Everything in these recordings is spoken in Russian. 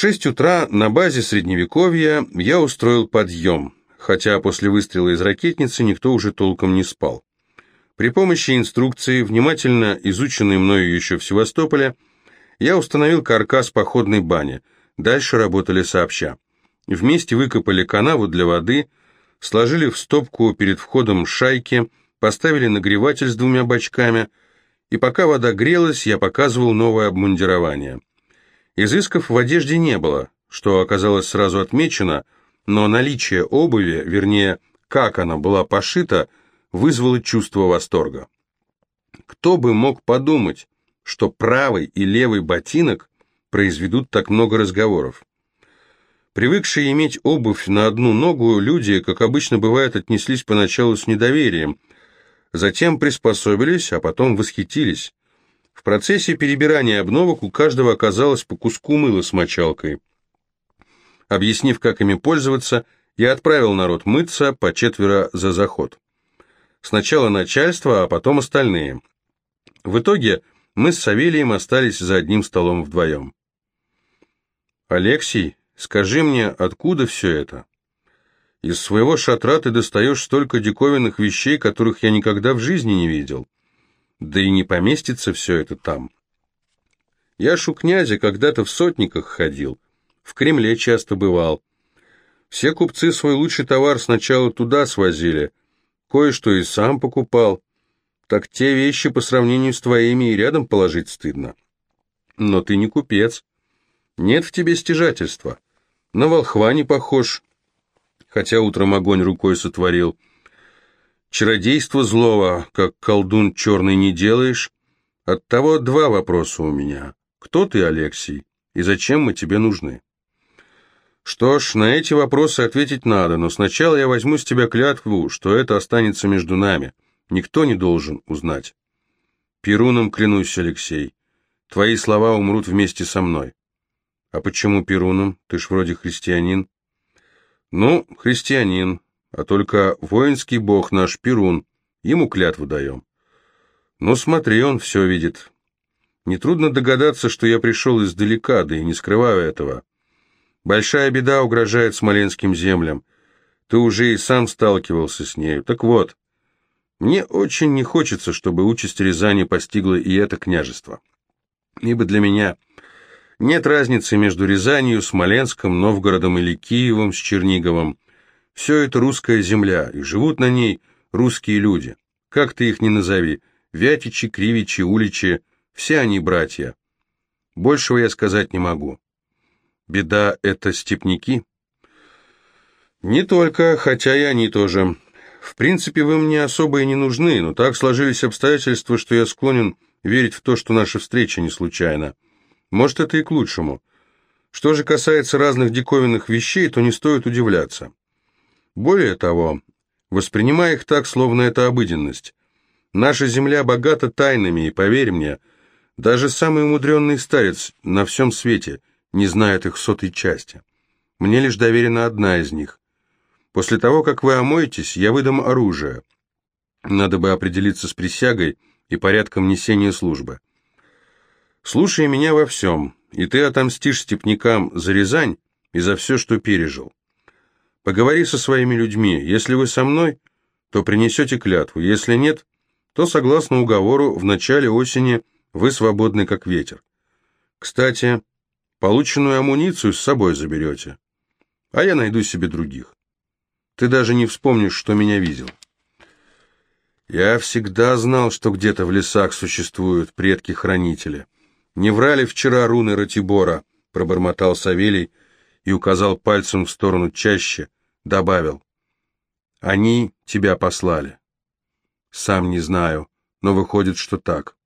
шесть утра на базе Средневековья я устроил подъем, хотя после выстрела из ракетницы никто уже толком не спал. При помощи инструкции, внимательно изученной мною еще в Севастополе, я установил каркас походной бани. Дальше работали сообща. Вместе выкопали канаву для воды, сложили в стопку перед входом шайки, поставили нагреватель с двумя бачками, и пока вода грелась, я показывал новое обмундирование. Изысков в одежде не было, что оказалось сразу отмечено, но наличие обуви, вернее, как она была пошита, вызвало чувство восторга. Кто бы мог подумать, что правый и левый ботинок произведут так много разговоров. Привыкшие иметь обувь на одну ногу, люди, как обычно бывает, отнеслись поначалу с недоверием, затем приспособились, а потом восхитились. В процессе перебирания обновок у каждого оказалось по куску мыла с мочалкой. Объяснив, как ими пользоваться, я отправил народ мыться по четверо за заход. Сначала начальство, а потом остальные. В итоге мы с Савелием остались за одним столом вдвоем. «Алексей, скажи мне, откуда все это? Из своего шатра ты достаешь столько диковинных вещей, которых я никогда в жизни не видел. Да и не поместится все это там. Я ж у князя когда-то в сотниках ходил, в Кремле часто бывал. Все купцы свой лучший товар сначала туда свозили, кое-что и сам покупал, так те вещи по сравнению с твоими и рядом положить стыдно. Но ты не купец. Нет в тебе стяжательства. На волхва не похож, хотя утром огонь рукой сотворил. Чародейство злого, как колдун черный, не делаешь. Оттого два вопроса у меня. Кто ты, Алексей, и зачем мы тебе нужны? Что ж, на эти вопросы ответить надо, но сначала я возьму с тебя клятву, что это останется между нами — Никто не должен узнать. Перуном клянусь, Алексей. Твои слова умрут вместе со мной. А почему Перуном? Ты ж вроде христианин. Ну, христианин, а только воинский бог наш Перун. Ему клятву даем. Ну, смотри, он все видит. Нетрудно догадаться, что я пришел издалека, да и не скрываю этого. Большая беда угрожает смоленским землям. Ты уже и сам сталкивался с нею. Так вот, мне очень не хочется, чтобы участь Рязани постигла и это княжество. Ибо для меня нет разницы между Рязанью, Смоленском, Новгородом или Киевом с Черниговым. Все это русская земля, и живут на ней русские люди. Как ты их ни назови, Вятичи, Кривичи, Уличи, все они братья. Большего я сказать не могу. Беда — это степняки? Не только, хотя и они тоже. В принципе, вы мне особо и не нужны, но так сложились обстоятельства, что я склонен верить в то, что наша встреча не случайна. Может, это и к лучшему. Что же касается разных диковинных вещей, то не стоит удивляться. Более того, воспринимай их так, словно это обыденность. Наша земля богата тайнами, и поверь мне, даже самый умудренный старец на всем свете не знает их сотой части. Мне лишь доверена одна из них. После того, как вы омоетесь, я выдам оружие. Надо бы определиться с присягой и порядком несения службы. Слушай меня во всем, и ты отомстишь степнякам за Рязань и за все, что пережил. Поговори со своими людьми. Если вы со мной, то принесете клятву. Если нет, то, согласно уговору, в начале осени вы свободны, как ветер. Кстати, полученную амуницию с собой заберете, а я найду себе других. Ты даже не вспомнишь, что меня видел. Я всегда знал, что где-то в лесах существуют предки-хранители. Не врали вчера руны Ратибора, пробормотал Савелий и указал пальцем в сторону чаще, добавил. Они тебя послали. Сам не знаю, но выходит, что так.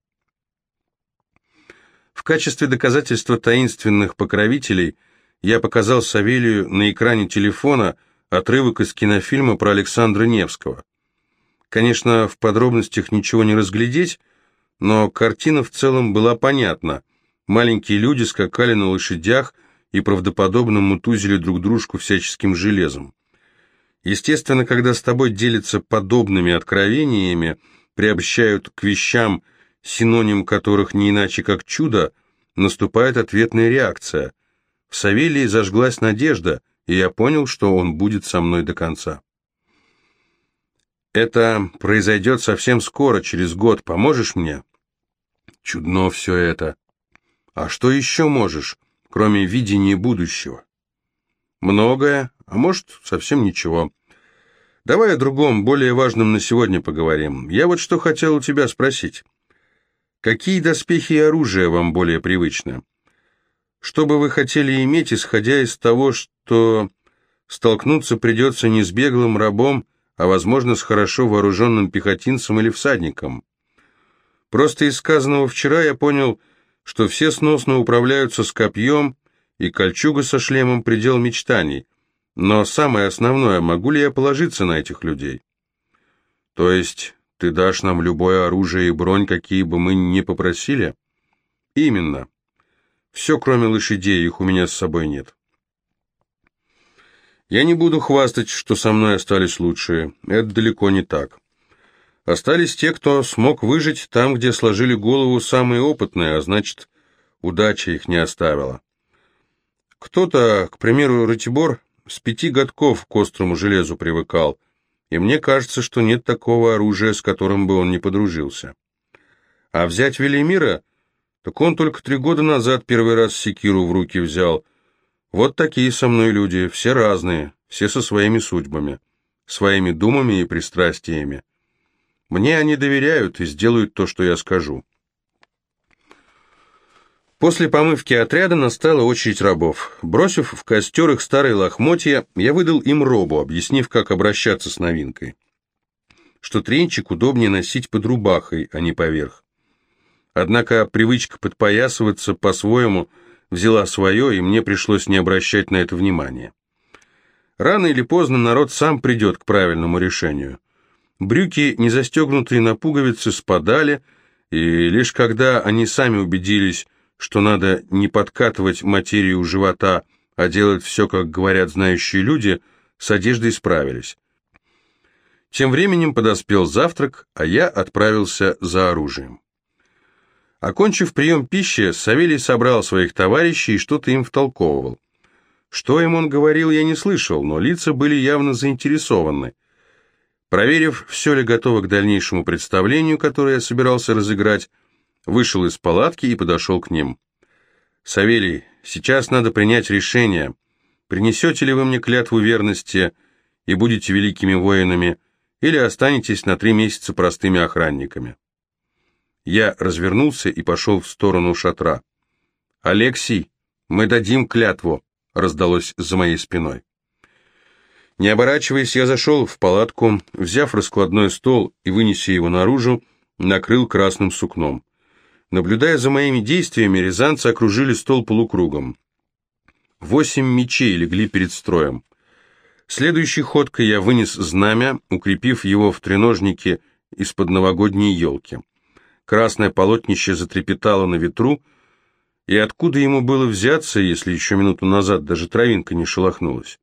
В качестве доказательства таинственных покровителей я показал Савелию на экране телефона отрывок из кинофильма про Александра Невского. Конечно, в подробностях ничего не разглядеть, но картина в целом была понятна. Маленькие люди скакали на лошадях и правдоподобно мутузили друг дружку всяческим железом. Естественно, когда с тобой делятся подобными откровениями, приобщают к вещам, синоним которых не иначе как чудо, наступает ответная реакция. в Савелии зажглась надежда, и я понял, что он будет со мной до конца. «Это произойдет совсем скоро, через год. Поможешь мне?» «Чудно все это. А что еще можешь, кроме видения будущего?» «Многое, а может, совсем ничего. Давай о другом, более важном на сегодня поговорим. Я вот что хотел у тебя спросить. Какие доспехи и оружие вам более привычны? Что бы вы хотели иметь, исходя из того, что столкнуться придется не с беглым рабом, а, возможно, с хорошо вооруженным пехотинцем или всадником? Просто из сказанного вчера я понял, что все сносно управляются с копьем, и кольчуга со шлемом – предел мечтаний – но самое основное, могу ли я положиться на этих людей? То есть ты дашь нам любое оружие и бронь, какие бы мы ни попросили? Именно. Все, кроме лошадей, их у меня с собой нет. Я не буду хвастать, что со мной остались лучшие. Это далеко не так. Остались те, кто смог выжить там, где сложили голову самые опытные, а значит, удача их не оставила. Кто-то, к примеру, Ратибор, с пяти годков к острому железу привыкал, и мне кажется, что нет такого оружия, с которым бы он не подружился. А взять Велимира, так он только три года назад первый раз секиру в руки взял. Вот такие со мной люди, все разные, все со своими судьбами, своими думами и пристрастиями. Мне они доверяют и сделают то, что я скажу. После помывки отряда настала очередь рабов. Бросив в костер их старые лохмотья, я выдал им робу, объяснив, как обращаться с новинкой. Что тренчик удобнее носить под рубахой, а не поверх. Однако привычка подпоясываться по-своему взяла свое, и мне пришлось не обращать на это внимания. Рано или поздно народ сам придет к правильному решению. Брюки, не застегнутые на пуговицы, спадали, и лишь когда они сами убедились, что надо не подкатывать материю живота, а делать все, как говорят знающие люди, с одеждой справились. Тем временем подоспел завтрак, а я отправился за оружием. Окончив прием пищи, Савелий собрал своих товарищей и что-то им втолковывал. Что им он говорил, я не слышал, но лица были явно заинтересованы. Проверив, все ли готово к дальнейшему представлению, которое я собирался разыграть, вышел из палатки и подошел к ним. «Савелий, сейчас надо принять решение. Принесете ли вы мне клятву верности и будете великими воинами, или останетесь на три месяца простыми охранниками?» Я развернулся и пошел в сторону шатра. «Алексий, мы дадим клятву», — раздалось за моей спиной. Не оборачиваясь, я зашел в палатку, взяв раскладной стол и, вынеся его наружу, накрыл красным сукном. Наблюдая за моими действиями, рязанцы окружили стол полукругом. Восемь мечей легли перед строем. Следующей ходкой я вынес знамя, укрепив его в треножнике из-под новогодней елки. Красное полотнище затрепетало на ветру, и откуда ему было взяться, если еще минуту назад даже травинка не шелохнулась?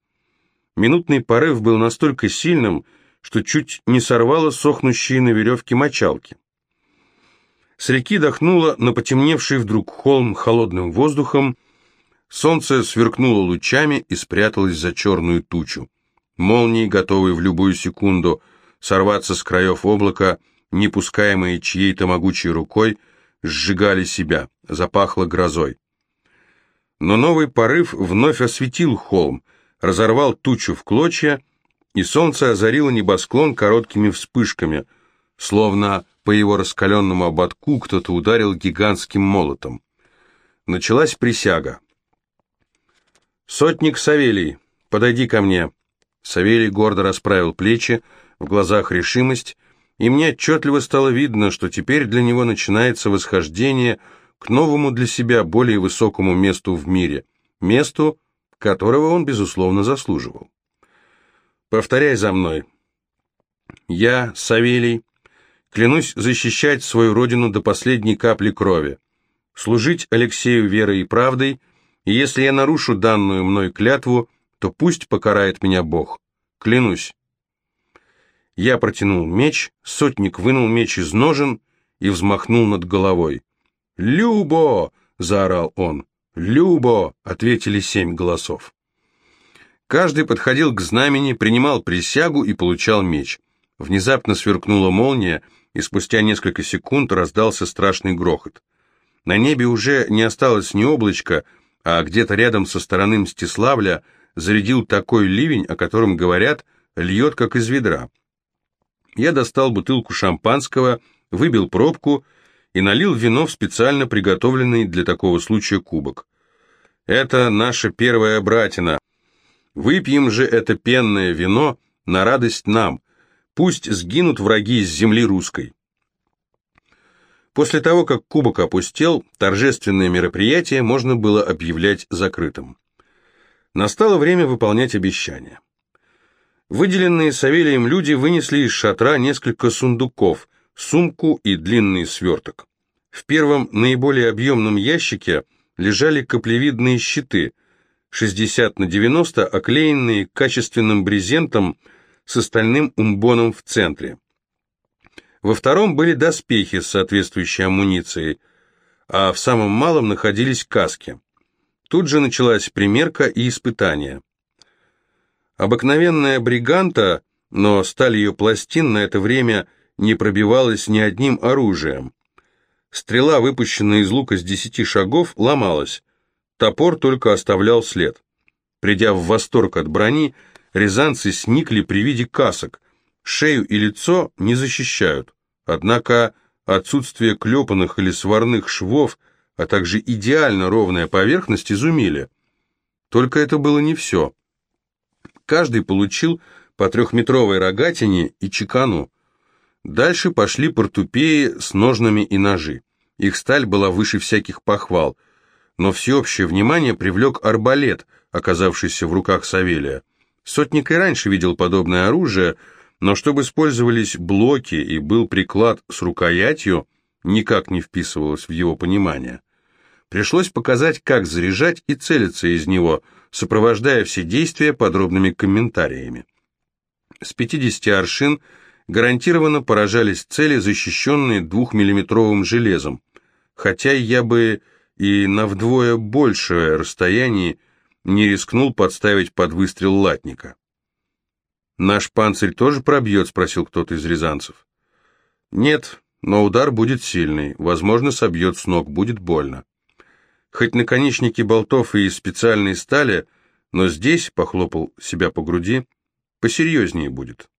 Минутный порыв был настолько сильным, что чуть не сорвало сохнущие на веревке мочалки. С реки дохнуло на потемневший вдруг холм холодным воздухом, солнце сверкнуло лучами и спряталось за черную тучу. Молнии, готовые в любую секунду сорваться с краев облака, не пускаемые чьей-то могучей рукой, сжигали себя, запахло грозой. Но новый порыв вновь осветил холм, разорвал тучу в клочья, и солнце озарило небосклон короткими вспышками, словно по его раскаленному ободку кто-то ударил гигантским молотом. Началась присяга. «Сотник Савелий, подойди ко мне». Савелий гордо расправил плечи, в глазах решимость, и мне отчетливо стало видно, что теперь для него начинается восхождение к новому для себя более высокому месту в мире, месту, которого он, безусловно, заслуживал. «Повторяй за мной. Я, Савелий, Клянусь защищать свою родину до последней капли крови, служить Алексею верой и правдой, и если я нарушу данную мной клятву, то пусть покарает меня Бог. Клянусь. Я протянул меч, сотник вынул меч из ножен и взмахнул над головой. «Любо!» — заорал он. «Любо!» — ответили семь голосов. Каждый подходил к знамени, принимал присягу и получал меч. Внезапно сверкнула молния, и спустя несколько секунд раздался страшный грохот. На небе уже не осталось ни облачка, а где-то рядом со стороны Мстиславля зарядил такой ливень, о котором говорят, льет как из ведра. Я достал бутылку шампанского, выбил пробку и налил вино в специально приготовленный для такого случая кубок. Это наша первая братина. Выпьем же это пенное вино на радость нам. Пусть сгинут враги с земли русской. После того, как кубок опустел, торжественное мероприятие можно было объявлять закрытым. Настало время выполнять обещания. Выделенные Савелием люди вынесли из шатра несколько сундуков, сумку и длинный сверток. В первом, наиболее объемном ящике лежали каплевидные щиты, 60 на 90, оклеенные качественным брезентом с остальным умбоном в центре. Во втором были доспехи с соответствующей амуницией, а в самом малом находились каски. Тут же началась примерка и испытание. Обыкновенная бриганта, но сталь ее пластин на это время не пробивалась ни одним оружием. Стрела, выпущенная из лука с десяти шагов, ломалась. Топор только оставлял след. Придя в восторг от брони, рязанцы сникли при виде касок – Шею и лицо не защищают, однако отсутствие клепанных или сварных швов, а также идеально ровная поверхность изумили. Только это было не все. Каждый получил по трехметровой рогатине и чекану. Дальше пошли портупеи с ножнами и ножи. Их сталь была выше всяких похвал, но всеобщее внимание привлек арбалет, оказавшийся в руках Савелия. Сотник и раньше видел подобное оружие, но чтобы использовались блоки и был приклад с рукоятью, никак не вписывалось в его понимание. Пришлось показать, как заряжать и целиться из него, сопровождая все действия подробными комментариями. С 50 аршин гарантированно поражались цели, защищенные двухмиллиметровым железом, хотя я бы и на вдвое большее расстояние не рискнул подставить под выстрел латника. «Наш панцирь тоже пробьет?» — спросил кто-то из рязанцев. «Нет, но удар будет сильный, возможно, собьет с ног, будет больно. Хоть наконечники болтов и из специальной стали, но здесь, — похлопал себя по груди, — посерьезнее будет».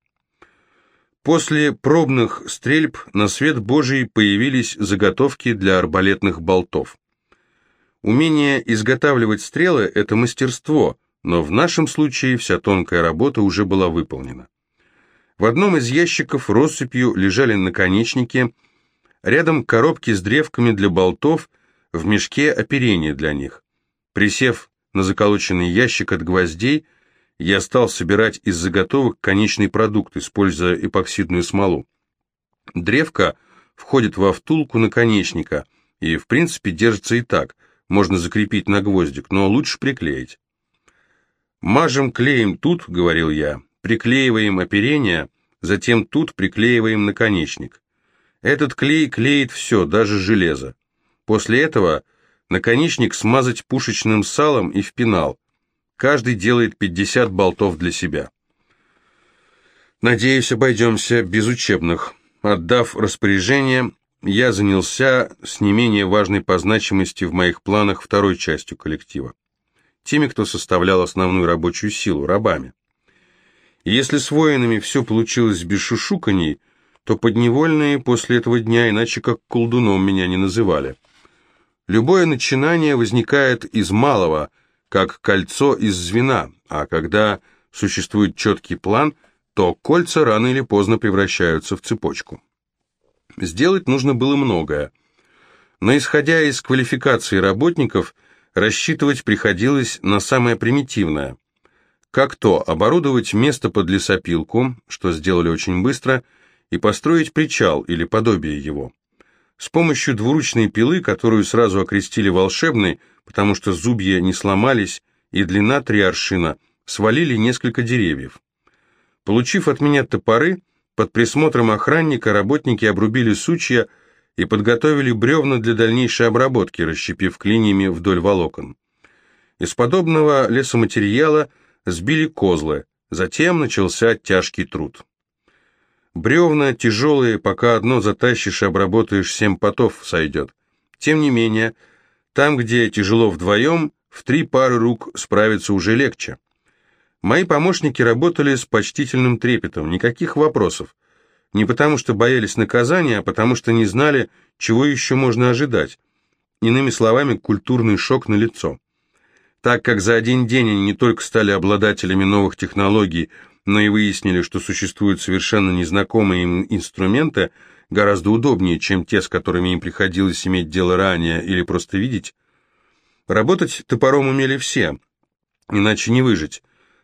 После пробных стрельб на свет Божий появились заготовки для арбалетных болтов. Умение изготавливать стрелы – это мастерство, но в нашем случае вся тонкая работа уже была выполнена. В одном из ящиков россыпью лежали наконечники, рядом коробки с древками для болтов, в мешке оперение для них. Присев на заколоченный ящик от гвоздей, я стал собирать из заготовок конечный продукт, используя эпоксидную смолу. Древко входит во втулку наконечника и, в принципе, держится и так, можно закрепить на гвоздик, но лучше приклеить. «Мажем клеем тут», — говорил я, — «приклеиваем оперение, затем тут приклеиваем наконечник. Этот клей клеит все, даже железо. После этого наконечник смазать пушечным салом и в пенал. Каждый делает 50 болтов для себя. Надеюсь, обойдемся без учебных. Отдав распоряжение, я занялся с не менее важной по значимости в моих планах второй частью коллектива теми, кто составлял основную рабочую силу, рабами. Если с воинами все получилось без шушуканий, то подневольные после этого дня иначе как колдуном меня не называли. Любое начинание возникает из малого, как кольцо из звена, а когда существует четкий план, то кольца рано или поздно превращаются в цепочку. Сделать нужно было многое. Но исходя из квалификации работников – рассчитывать приходилось на самое примитивное. Как то оборудовать место под лесопилку, что сделали очень быстро, и построить причал или подобие его. С помощью двуручной пилы, которую сразу окрестили волшебной, потому что зубья не сломались и длина три аршина, свалили несколько деревьев. Получив от меня топоры, под присмотром охранника работники обрубили сучья и подготовили бревна для дальнейшей обработки, расщепив клиньями вдоль волокон. Из подобного лесоматериала сбили козлы, затем начался тяжкий труд. Бревна тяжелые, пока одно затащишь и обработаешь, семь потов сойдет. Тем не менее, там, где тяжело вдвоем, в три пары рук справиться уже легче. Мои помощники работали с почтительным трепетом, никаких вопросов. Не потому что боялись наказания, а потому что не знали, чего еще можно ожидать. Иными словами, культурный шок на лицо. Так как за один день они не только стали обладателями новых технологий, но и выяснили, что существуют совершенно незнакомые им инструменты, гораздо удобнее, чем те, с которыми им приходилось иметь дело ранее или просто видеть. Работать топором умели все, иначе не выжить.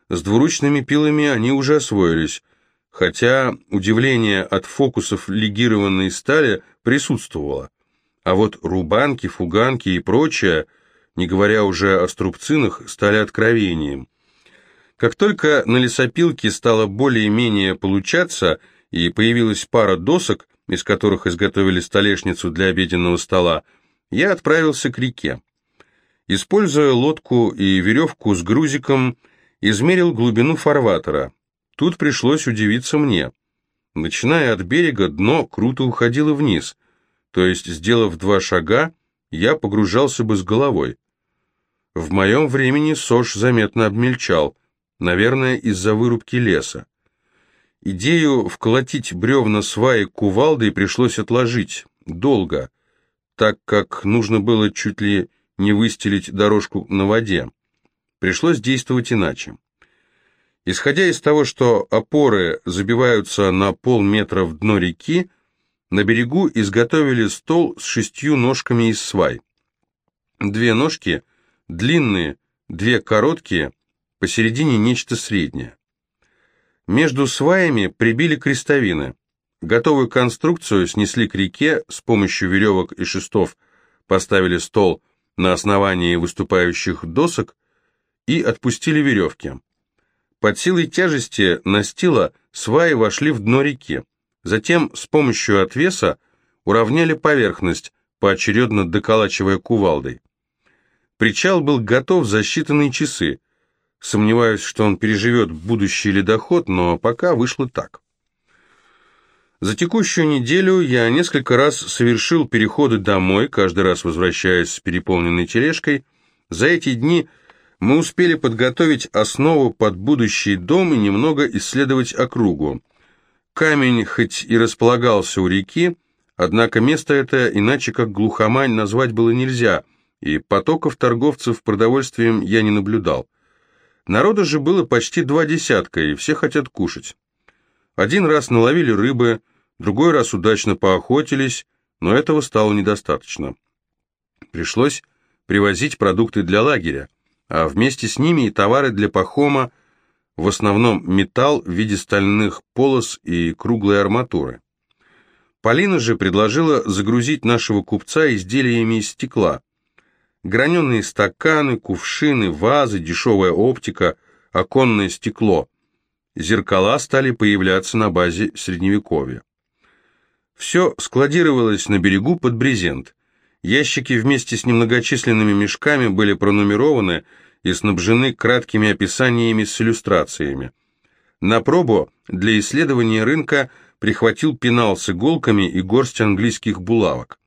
С двуручными пилами они уже освоились, хотя удивление от фокусов легированной стали присутствовало. А вот рубанки, фуганки и прочее, не говоря уже о струбцинах, стали откровением. Как только на лесопилке стало более-менее получаться, и появилась пара досок, из которых изготовили столешницу для обеденного стола, я отправился к реке. Используя лодку и веревку с грузиком, измерил глубину фарватера. Тут пришлось удивиться мне. Начиная от берега, дно круто уходило вниз, то есть, сделав два шага, я погружался бы с головой. В моем времени Сош заметно обмельчал, наверное, из-за вырубки леса. Идею вколотить бревна сваи кувалдой пришлось отложить, долго, так как нужно было чуть ли не выстелить дорожку на воде. Пришлось действовать иначе. Исходя из того, что опоры забиваются на полметра в дно реки, на берегу изготовили стол с шестью ножками из свай. Две ножки длинные, две короткие, посередине нечто среднее. Между сваями прибили крестовины. Готовую конструкцию снесли к реке, с помощью веревок и шестов поставили стол на основании выступающих досок и отпустили веревки. Под силой тяжести настила сваи вошли в дно реки. Затем с помощью отвеса уравняли поверхность, поочередно доколачивая кувалдой. Причал был готов за считанные часы. Сомневаюсь, что он переживет будущий ледоход, но пока вышло так. За текущую неделю я несколько раз совершил переходы домой, каждый раз возвращаясь с переполненной тележкой. За эти дни мы успели подготовить основу под будущий дом и немного исследовать округу. Камень хоть и располагался у реки, однако место это иначе как глухомань назвать было нельзя, и потоков торговцев продовольствием я не наблюдал. Народа же было почти два десятка, и все хотят кушать. Один раз наловили рыбы, другой раз удачно поохотились, но этого стало недостаточно. Пришлось привозить продукты для лагеря а вместе с ними и товары для Пахома, в основном металл в виде стальных полос и круглой арматуры. Полина же предложила загрузить нашего купца изделиями из стекла. Граненые стаканы, кувшины, вазы, дешевая оптика, оконное стекло. Зеркала стали появляться на базе Средневековья. Все складировалось на берегу под брезент. Ящики вместе с немногочисленными мешками были пронумерованы и снабжены краткими описаниями с иллюстрациями. На пробу для исследования рынка прихватил пенал с иголками и горсть английских булавок.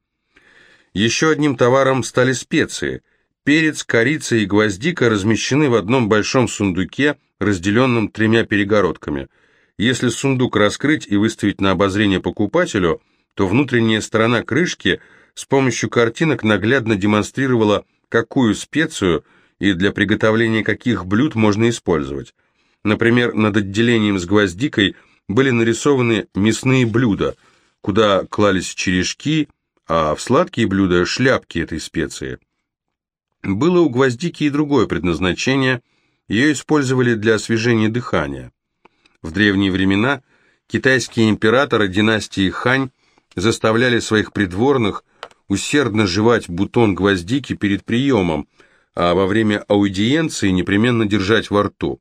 Еще одним товаром стали специи. Перец, корица и гвоздика размещены в одном большом сундуке, разделенном тремя перегородками. Если сундук раскрыть и выставить на обозрение покупателю, то внутренняя сторона крышки – с помощью картинок наглядно демонстрировала, какую специю и для приготовления каких блюд можно использовать. Например, над отделением с гвоздикой были нарисованы мясные блюда, куда клались черешки, а в сладкие блюда – шляпки этой специи. Было у гвоздики и другое предназначение, ее использовали для освежения дыхания. В древние времена китайские императоры династии Хань заставляли своих придворных усердно жевать бутон гвоздики перед приемом, а во время аудиенции непременно держать во рту.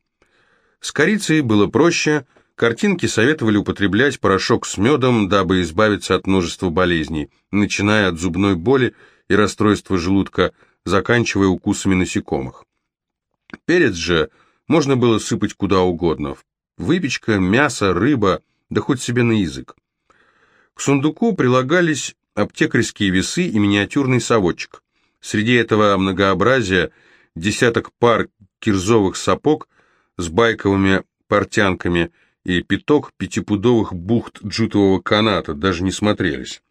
С корицей было проще, Картинки советовали употреблять порошок с медом, дабы избавиться от множества болезней, начиная от зубной боли и расстройства желудка, заканчивая укусами насекомых. Перец же можно было сыпать куда угодно. Выпечка, мясо, рыба, да хоть себе на язык. К сундуку прилагались аптекарские весы и миниатюрный совочек. Среди этого многообразия десяток пар кирзовых сапог с байковыми портянками и пяток пятипудовых бухт джутового каната даже не смотрелись.